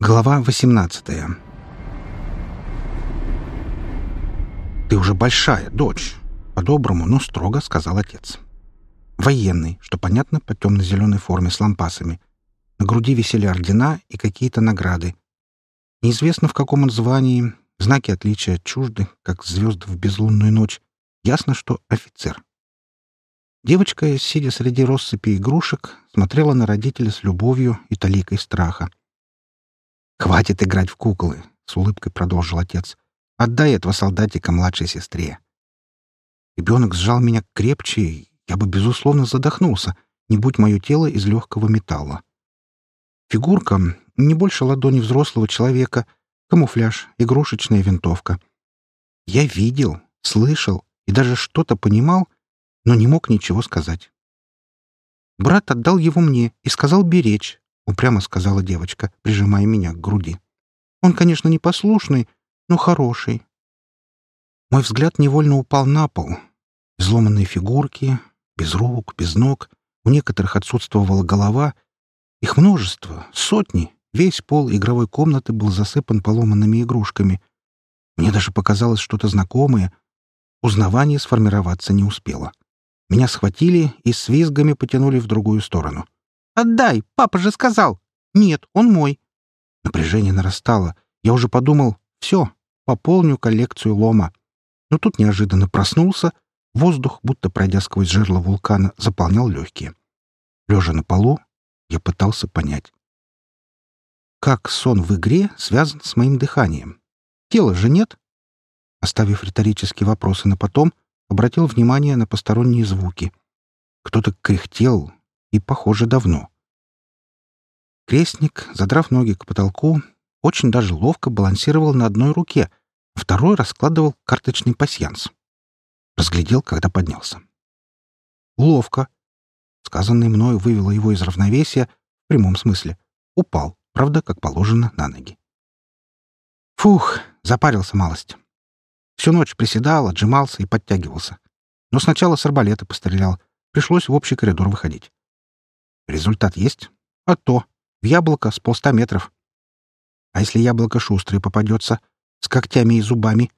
Глава 18 «Ты уже большая, дочь!» — по-доброму, но строго сказал отец. Военный, что понятно, по темно-зеленой форме с лампасами. На груди висели ордена и какие-то награды. Неизвестно, в каком он звании, знаки отличия чужды, как звезды в безлунную ночь. Ясно, что офицер. Девочка, сидя среди россыпи игрушек, смотрела на родителя с любовью и таликой страха. «Хватит играть в куклы!» — с улыбкой продолжил отец. «Отдай этого солдатика младшей сестре». Ребенок сжал меня крепче, я бы, безусловно, задохнулся, не будь мое тело из легкого металла. Фигурка не больше ладони взрослого человека, камуфляж, игрушечная винтовка. Я видел, слышал и даже что-то понимал, но не мог ничего сказать. Брат отдал его мне и сказал беречь, упрямо сказала девочка, прижимая меня к груди. Он, конечно, непослушный, но хороший. Мой взгляд невольно упал на пол. Изломанные фигурки, без рук, без ног, у некоторых отсутствовала голова. Их множество, сотни. Весь пол игровой комнаты был засыпан поломанными игрушками. Мне даже показалось что-то знакомое. Узнавание сформироваться не успело. Меня схватили и с визгами потянули в другую сторону. «Отдай! Папа же сказал!» «Нет, он мой!» Напряжение нарастало. Я уже подумал, все, пополню коллекцию лома. Но тут неожиданно проснулся — Воздух, будто пройдя сквозь жерло вулкана, заполнял легкие. Лежа на полу, я пытался понять. Как сон в игре связан с моим дыханием? Тела же нет? Оставив риторические вопросы на потом, обратил внимание на посторонние звуки. Кто-то кряхтел, и, похоже, давно. Крестник, задрав ноги к потолку, очень даже ловко балансировал на одной руке, второй раскладывал карточный пасьянс. Разглядел, когда поднялся. Ловко. Сказанное мною вывело его из равновесия, в прямом смысле. Упал, правда, как положено, на ноги. Фух, запарился малость. Всю ночь приседал, отжимался и подтягивался. Но сначала с арбалета пострелял. Пришлось в общий коридор выходить. Результат есть? А то. В яблоко с полста метров. А если яблоко шустрое попадется, с когтями и зубами?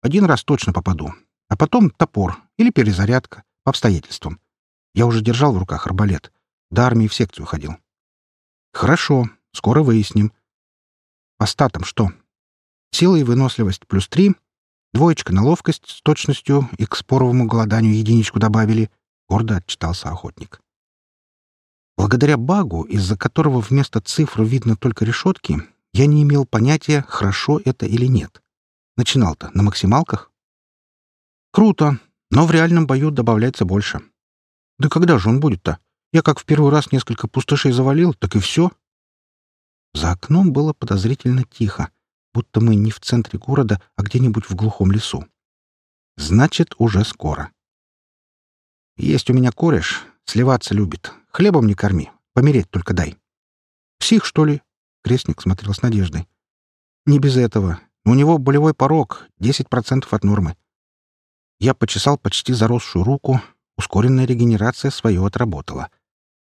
Один раз точно попаду, а потом топор или перезарядка, по обстоятельствам. Я уже держал в руках арбалет. До армии в секцию ходил. Хорошо, скоро выясним. По статам что? Сила и выносливость плюс три, двоечка на ловкость с точностью и к споровому голоданию единичку добавили, гордо отчитался охотник. Благодаря багу, из-за которого вместо цифр видно только решетки, я не имел понятия, хорошо это или нет. Начинал-то на максималках. Круто, но в реальном бою добавляется больше. Да когда же он будет-то? Я как в первый раз несколько пустышей завалил, так и все. За окном было подозрительно тихо, будто мы не в центре города, а где-нибудь в глухом лесу. Значит, уже скоро. Есть у меня кореш, сливаться любит. Хлебом не корми, помереть только дай. Псих, что ли? Крестник смотрел с надеждой. Не без этого. У него болевой порог, 10% от нормы. Я почесал почти заросшую руку. Ускоренная регенерация свое отработала.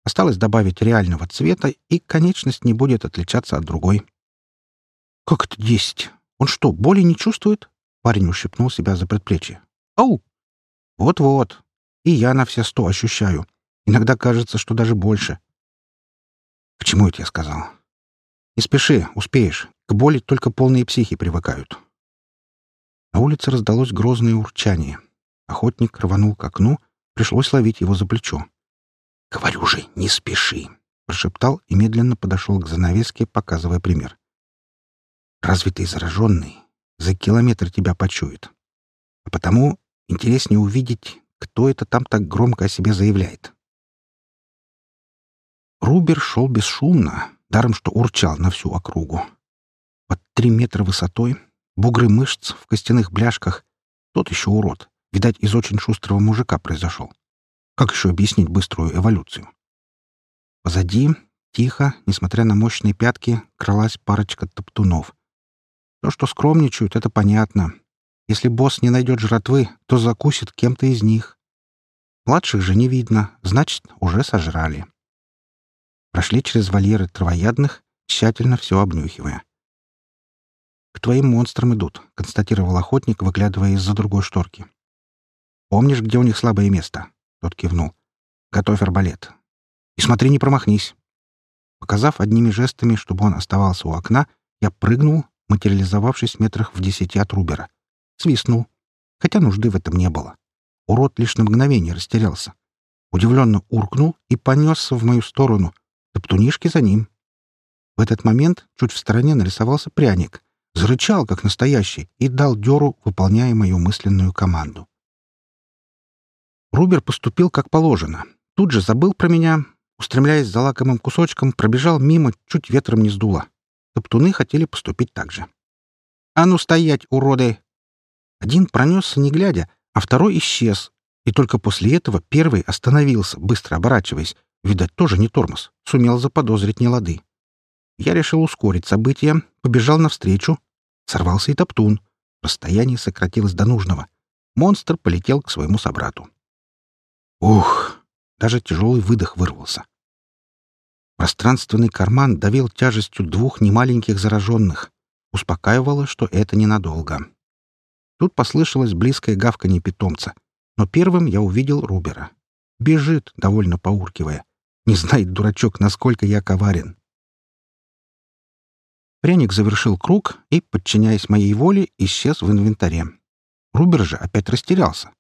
Осталось добавить реального цвета, и конечность не будет отличаться от другой. «Как это десять? Он что, боли не чувствует?» Парень ущипнул себя за предплечье. «Ау!» «Вот-вот. И я на все сто ощущаю. Иногда кажется, что даже больше». «К чему это я сказал?» «Не спеши, успеешь. К боли только полные психи привыкают». На улице раздалось грозное урчание. Охотник рванул к окну, пришлось ловить его за плечо. «Говорю же, не спеши!» — прошептал и медленно подошел к занавеске, показывая пример. «Разве ты зараженный? За километр тебя почует. А потому интереснее увидеть, кто это там так громко о себе заявляет». Рубер шел бесшумно, даром что урчал на всю округу. Под три метра высотой, бугры мышц в костяных бляшках, тот еще урод. Видать, из очень шустрого мужика произошел. Как еще объяснить быструю эволюцию? Позади, тихо, несмотря на мощные пятки, кралась парочка топтунов. То, что скромничают, это понятно. Если босс не найдет жратвы, то закусит кем-то из них. Младших же не видно, значит, уже сожрали. Прошли через вольеры травоядных, тщательно все обнюхивая. «К твоим монстрам идут», — констатировал охотник, выглядывая из-за другой шторки. «Помнишь, где у них слабое место?» — тот кивнул. «Готовь арбалет. И смотри, не промахнись». Показав одними жестами, чтобы он оставался у окна, я прыгнул, материализовавшись метрах в десяти от Рубера. Свистнул. Хотя нужды в этом не было. Урод лишь на мгновение растерялся. Удивленно уркнул и понесся в мою сторону. Топтунишки за ним. В этот момент чуть в стороне нарисовался пряник. Зарычал, как настоящий, и дал дёру, выполняя мою мысленную команду. Рубер поступил как положено. Тут же забыл про меня, устремляясь за лакомым кусочком, пробежал мимо, чуть ветром не сдуло. Топтуны хотели поступить так же. «А ну стоять, уроды!» Один пронесся, не глядя, а второй исчез, и только после этого первый остановился, быстро оборачиваясь. Видать, тоже не тормоз. Сумел заподозрить нелады. Я решил ускорить события, побежал навстречу. Сорвался и топтун. Расстояние сократилось до нужного. Монстр полетел к своему собрату. Ух! Даже тяжелый выдох вырвался. Пространственный карман давил тяжестью двух немаленьких зараженных. Успокаивало, что это ненадолго. Тут послышалось близкое гавканье питомца. Но первым я увидел Рубера. Бежит, довольно поуркивая. Не знает дурачок, насколько я коварен. Пряник завершил круг и, подчиняясь моей воле, исчез в инвентаре. Рубер же опять растерялся.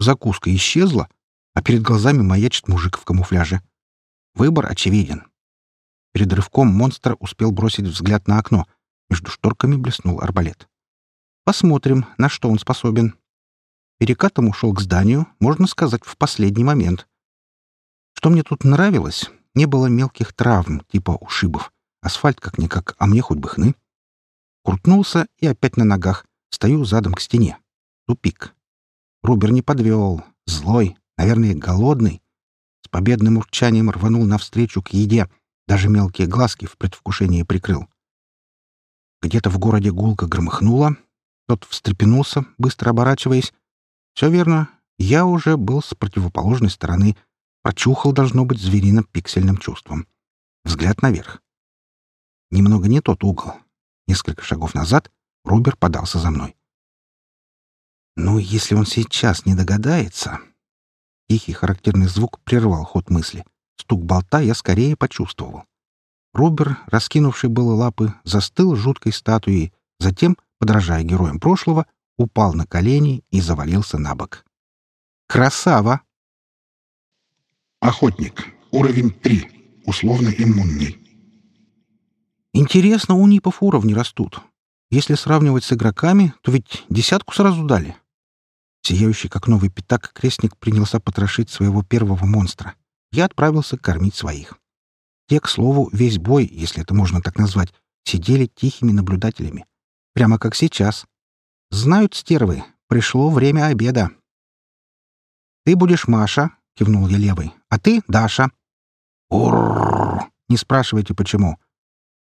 Закуска исчезла, а перед глазами маячит мужик в камуфляже. Выбор очевиден. Перед рывком монстр успел бросить взгляд на окно. Между шторками блеснул арбалет. Посмотрим, на что он способен. Перекатом ушел к зданию, можно сказать, в последний момент. Что мне тут нравилось, не было мелких травм, типа ушибов. Асфальт как-никак, а мне хоть бы хны. Крутнулся и опять на ногах. Стою задом к стене. Тупик. Рубер не подвел. Злой, наверное, голодный. С победным урчанием рванул навстречу к еде. Даже мелкие глазки в предвкушении прикрыл. Где-то в городе гулко громыхнуло. Тот встрепенулся, быстро оборачиваясь. Все верно. Я уже был с противоположной стороны. Прочухал, должно быть, звериным пиксельным чувством. Взгляд наверх. Немного не тот угол. Несколько шагов назад Рубер подался за мной. «Ну, если он сейчас не догадается...» Тихий характерный звук прервал ход мысли. Стук болта я скорее почувствовал. Рубер, раскинувший было лапы, застыл жуткой статуей, затем, подражая героям прошлого, упал на колени и завалился на бок. «Красава!» Охотник. Уровень 3. Условно иммунный. Интересно, у нипов уровни растут. Если сравнивать с игроками, то ведь десятку сразу дали. Сияющий, как новый пятак, крестник принялся потрошить своего первого монстра. Я отправился кормить своих. Те, к слову, весь бой, если это можно так назвать, сидели тихими наблюдателями. Прямо как сейчас. Знают стервы, пришло время обеда. «Ты будешь Маша», — кивнул я левой, — «а ты — Даша». «Урррр!» Не спрашивайте, почему.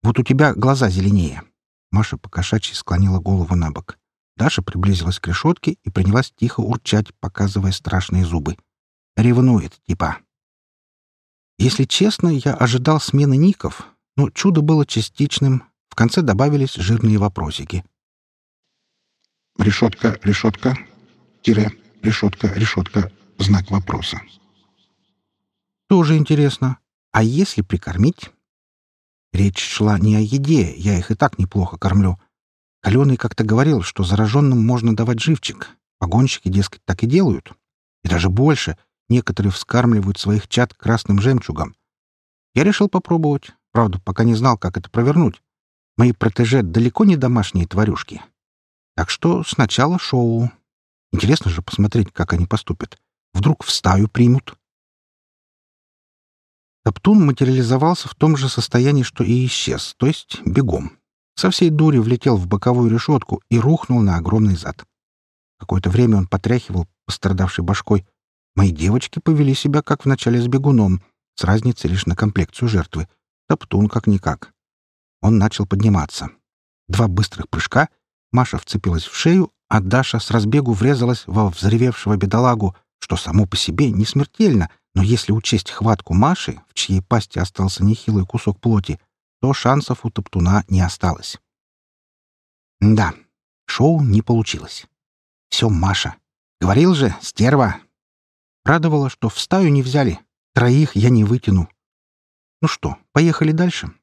Вот у тебя глаза зеленее. Маша покошачьи склонила голову на бок. Даша приблизилась к решетке и принялась тихо урчать, показывая страшные зубы. Ревнует, типа. Если честно, я ожидал смены ников, но чудо было частичным. В конце добавились жирные вопросики. Решетка, решетка, тире, решетка, решетка, знак вопроса. Тоже интересно. А если прикормить? Речь шла не о еде, я их и так неплохо кормлю. Каленый как-то говорил, что зараженным можно давать живчик. Погонщики, дескать, так и делают. И даже больше. Некоторые вскармливают своих чад красным жемчугом. Я решил попробовать. Правда, пока не знал, как это провернуть. Мои протеже далеко не домашние тварюшки. Так что сначала шоу. Интересно же посмотреть, как они поступят. Вдруг в стаю примут. Топтун материализовался в том же состоянии, что и исчез, то есть бегом. Со всей дури влетел в боковую решетку и рухнул на огромный зад. Какое-то время он потряхивал пострадавшей башкой. Мои девочки повели себя, как вначале с бегуном, с разницей лишь на комплекцию жертвы. Топтун как-никак. Он начал подниматься. Два быстрых прыжка, Маша вцепилась в шею, а Даша с разбегу врезалась во взревевшего бедолагу, что само по себе не смертельно — но если учесть хватку Маши, в чьей пасти остался нехилый кусок плоти, то шансов у Топтуна не осталось. Да, шоу не получилось. Все Маша. Говорил же, стерва. Радовало, что в стаю не взяли. Троих я не вытяну. Ну что, поехали дальше.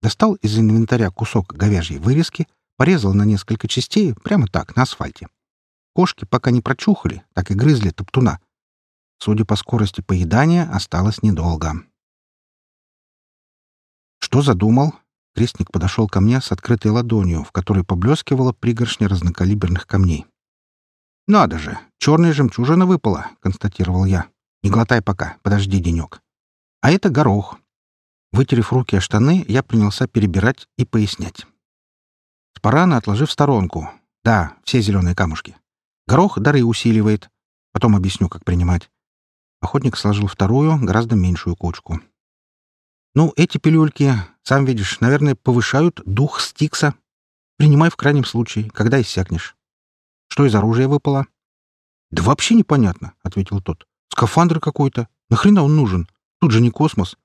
Достал из инвентаря кусок говяжьей вырезки, порезал на несколько частей прямо так, на асфальте. Кошки пока не прочухали, так и грызли топтуна. Судя по скорости поедания, осталось недолго. «Что задумал?» Крестник подошел ко мне с открытой ладонью, в которой поблескивала пригоршня разнокалиберных камней. «Надо же! Черная жемчужина выпала!» — констатировал я. «Не глотай пока, подожди денек. А это горох». Вытерев руки о штаны, я принялся перебирать и пояснять. Спарана отложив в сторонку. Да, все зеленые камушки. Горох дары усиливает. Потом объясню, как принимать. Охотник сложил вторую, гораздо меньшую кучку. Ну, эти пилюльки, сам видишь, наверное, повышают дух стикса. Принимай в крайнем случае, когда иссякнешь. Что из оружия выпало? Да вообще непонятно, ответил тот. Скафандр какой-то. Нахрена он нужен? Тут же не космос.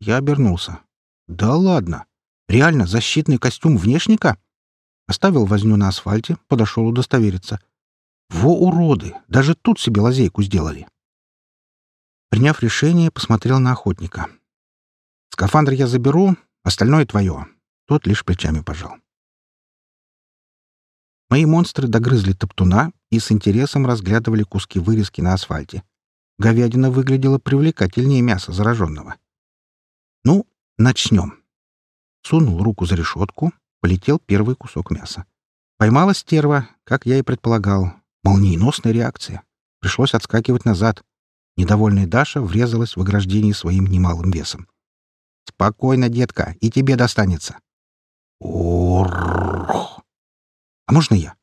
Я обернулся. Да ладно. Реально защитный костюм внешника? Оставил возню на асфальте, подошел удостовериться. Во уроды! Даже тут себе лазейку сделали. Приняв решение, посмотрел на охотника. «Скафандр я заберу, остальное твое». Тот лишь плечами пожал. Мои монстры догрызли топтуна и с интересом разглядывали куски вырезки на асфальте. Говядина выглядела привлекательнее мяса зараженного. «Ну, начнем». Сунул руку за решетку, полетел первый кусок мяса. Поймала стерва, как я и предполагал. Молниеносная реакция. Пришлось отскакивать назад. Недовольная Даша врезалась в ограждение своим немалым весом. «Спокойно, детка, и тебе достанется». «Орррррх!» «А можно я?»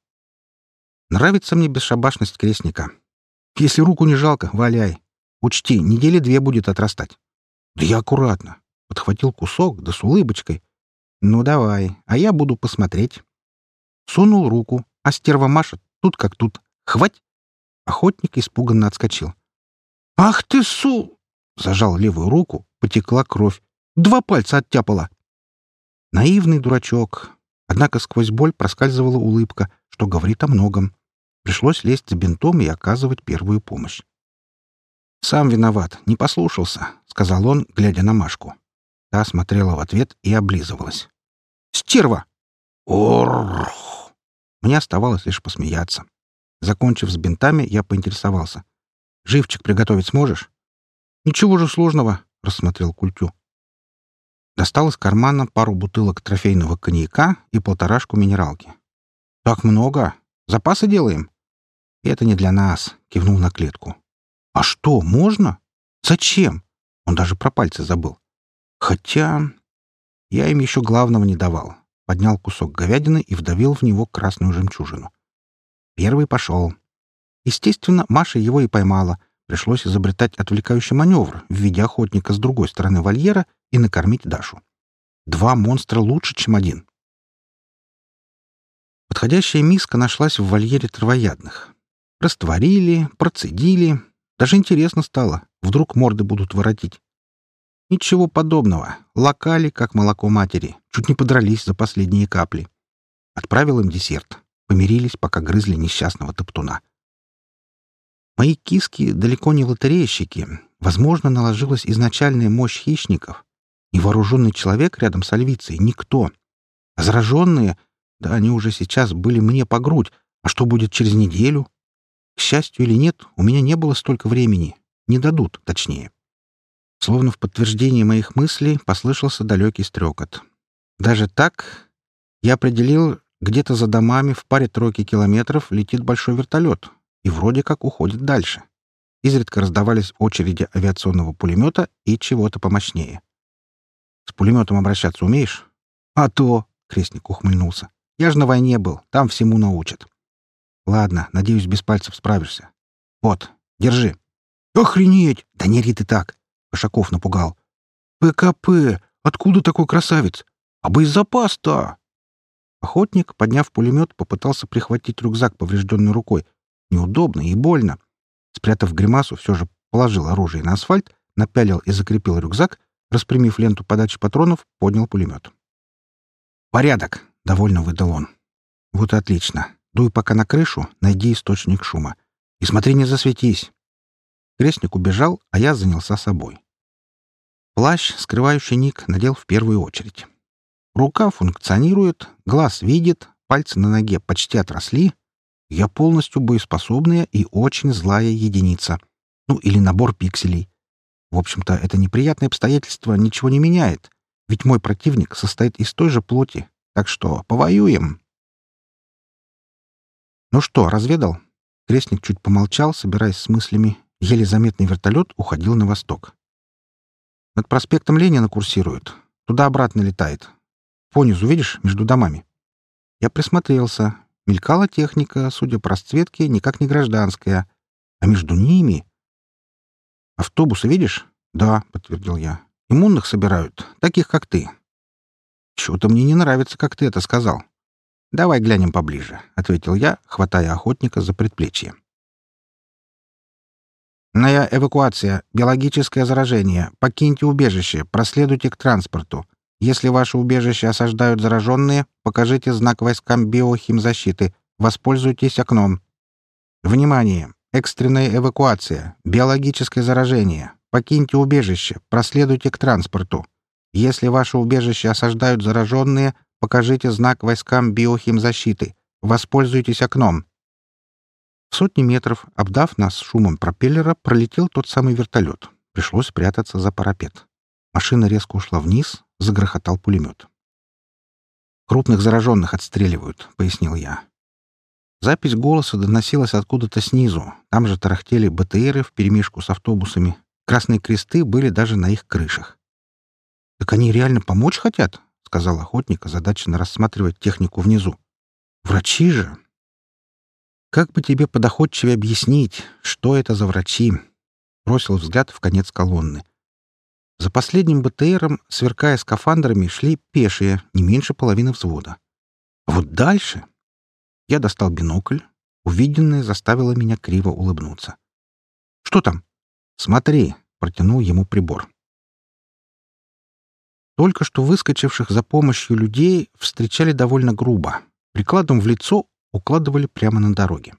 «Нравится мне бесшабашность крестника. Если руку не жалко, валяй. Учти, недели две будет отрастать». «Да я аккуратно». Подхватил кусок, да с улыбочкой. «Ну давай, а я буду посмотреть». Сунул руку, а стерва Маша тут как тут. «Хвать!» Охотник испуганно отскочил. «Ах ты, су!» Зажал левую руку, потекла кровь. Два пальца оттяпала. Наивный дурачок. Однако сквозь боль проскальзывала улыбка, что говорит о многом. Пришлось лезть с бинтом и оказывать первую помощь. «Сам виноват, не послушался», — сказал он, глядя на Машку. Та смотрела в ответ и облизывалась. «Стерва!» «Оррррх!» Мне оставалось лишь посмеяться. Закончив с бинтами, я поинтересовался. Живчик приготовить сможешь?» «Ничего же сложного», — рассмотрел Культю. Достал из кармана пару бутылок трофейного коньяка и полторашку минералки. «Так много? Запасы делаем?» «Это не для нас», — кивнул на клетку. «А что, можно? Зачем?» Он даже про пальцы забыл. «Хотя...» Я им еще главного не давал. Поднял кусок говядины и вдавил в него красную жемчужину. Первый пошел. Естественно, Маша его и поймала. Пришлось изобретать отвлекающий маневр в виде охотника с другой стороны вольера и накормить Дашу. Два монстра лучше, чем один. Подходящая миска нашлась в вольере травоядных. Растворили, процедили. Даже интересно стало. Вдруг морды будут воротить. Ничего подобного. Локали, как молоко матери. Чуть не подрались за последние капли. Отправил им десерт. Помирились, пока грызли несчастного топтуна. Мои киски далеко не лотерейщики. Возможно, наложилась изначальная мощь хищников. Невооруженный человек рядом с альвицей — никто. А зараженные, да они уже сейчас были мне по грудь. А что будет через неделю? К счастью или нет, у меня не было столько времени. Не дадут, точнее. Словно в подтверждение моих мыслей послышался далекий стрекот. Даже так я определил, где-то за домами в паре тройки километров летит большой вертолет, и вроде как уходит дальше. Изредка раздавались очереди авиационного пулемета и чего-то помощнее. «С пулеметом обращаться умеешь?» «А то!» — крестник ухмыльнулся. «Я же на войне был, там всему научат». «Ладно, надеюсь, без пальцев справишься. Вот, держи». «Охренеть! Да не ри ты так!» — Кошаков напугал. «ПКП! Откуда такой красавец? А боезапас-то!» Охотник, подняв пулемет, попытался прихватить рюкзак поврежденной рукой, Неудобно и больно. Спрятав гримасу, все же положил оружие на асфальт, напялил и закрепил рюкзак, распрямив ленту подачи патронов, поднял пулемет. «Порядок!» — довольно выдал он. «Вот и отлично. Дуй пока на крышу, найди источник шума. И смотри, не засветись!» Крестник убежал, а я занялся собой. Плащ, скрывающий ник, надел в первую очередь. Рука функционирует, глаз видит, пальцы на ноге почти отросли. Я полностью боеспособная и очень злая единица. Ну, или набор пикселей. В общем-то, это неприятное обстоятельство ничего не меняет, ведь мой противник состоит из той же плоти, так что повоюем. Ну что, разведал? Крестник чуть помолчал, собираясь с мыслями. Еле заметный вертолет уходил на восток. Над проспектом Ленина курсирует. Туда-обратно летает. Понизу, видишь, между домами. Я присмотрелся. Мелькала техника, судя по расцветке, никак не гражданская. А между ними... «Автобусы видишь?» «Да», — подтвердил я. «Иммунных собирают, таких, как ты». «Чего-то мне не нравится, как ты это сказал». «Давай глянем поближе», — ответил я, хватая охотника за предплечье. «Ная эвакуация. Биологическое заражение. Покиньте убежище. Проследуйте к транспорту. Если ваше убежище осаждают зараженные, покажите знак войскам биохимзащиты. Воспользуйтесь окном. Внимание! Экстренная эвакуация. Биологическое заражение. Покиньте убежище. Проследуйте к транспорту. Если ваше убежище осаждают зараженные, покажите знак войскам биохимзащиты. Воспользуйтесь окном. В сотни метров, обдав нас шумом пропеллера, пролетел тот самый вертолет. Пришлось прятаться за парапет. Машина резко ушла вниз, загрохотал пулемет. «Крупных зараженных отстреливают», — пояснил я. Запись голоса доносилась откуда-то снизу. Там же тарахтели БТРы вперемешку с автобусами. Красные кресты были даже на их крышах. «Так они реально помочь хотят?» — сказал охотник, озадаченно рассматривать технику внизу. «Врачи же!» «Как бы тебе подоходчивее объяснить, что это за врачи?» Бросил взгляд в конец колонны. За последним БТРом, сверкая скафандрами, шли пешие, не меньше половины взвода. А вот дальше... Я достал бинокль. Увиденное заставило меня криво улыбнуться. «Что там?» «Смотри», — протянул ему прибор. Только что выскочивших за помощью людей встречали довольно грубо. Прикладом в лицо укладывали прямо на дороге.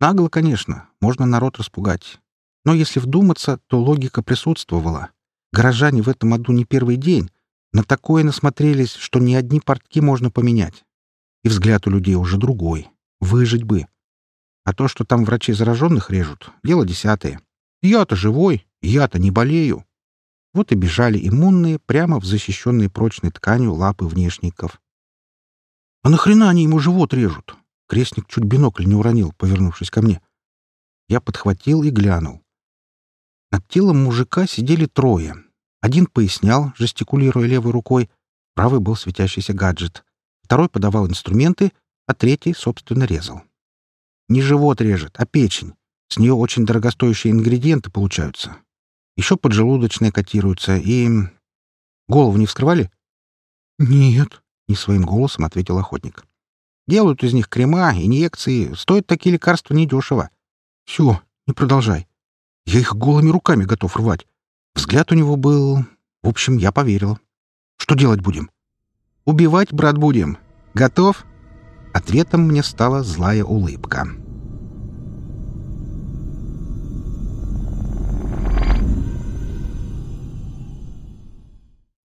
Нагло, конечно, можно народ распугать. Но если вдуматься, то логика присутствовала. Горожане в этом аду не первый день. На такое насмотрелись, что ни одни портки можно поменять. И взгляд у людей уже другой. Выжить бы. А то, что там врачи зараженных режут, дело десятое. Я-то живой, я-то не болею. Вот и бежали иммунные прямо в защищенные прочной тканью лапы внешников. «А нахрена они ему живот режут?» Крестник чуть бинокль не уронил, повернувшись ко мне. Я подхватил и глянул. Над телом мужика сидели трое. Один пояснял, жестикулируя левой рукой. Правый был светящийся гаджет. Второй подавал инструменты, а третий, собственно, резал. Не живот режет, а печень. С нее очень дорогостоящие ингредиенты получаются. Еще поджелудочные котируются и... Голову не вскрывали? Нет, — не своим голосом ответил охотник. Делают из них крема, инъекции. Стоят такие лекарства недешево. Все, не продолжай. Я их голыми руками готов рвать. Взгляд у него был... В общем, я поверил. Что делать будем? Убивать, брат, будем. Готов? Ответом мне стала злая улыбка.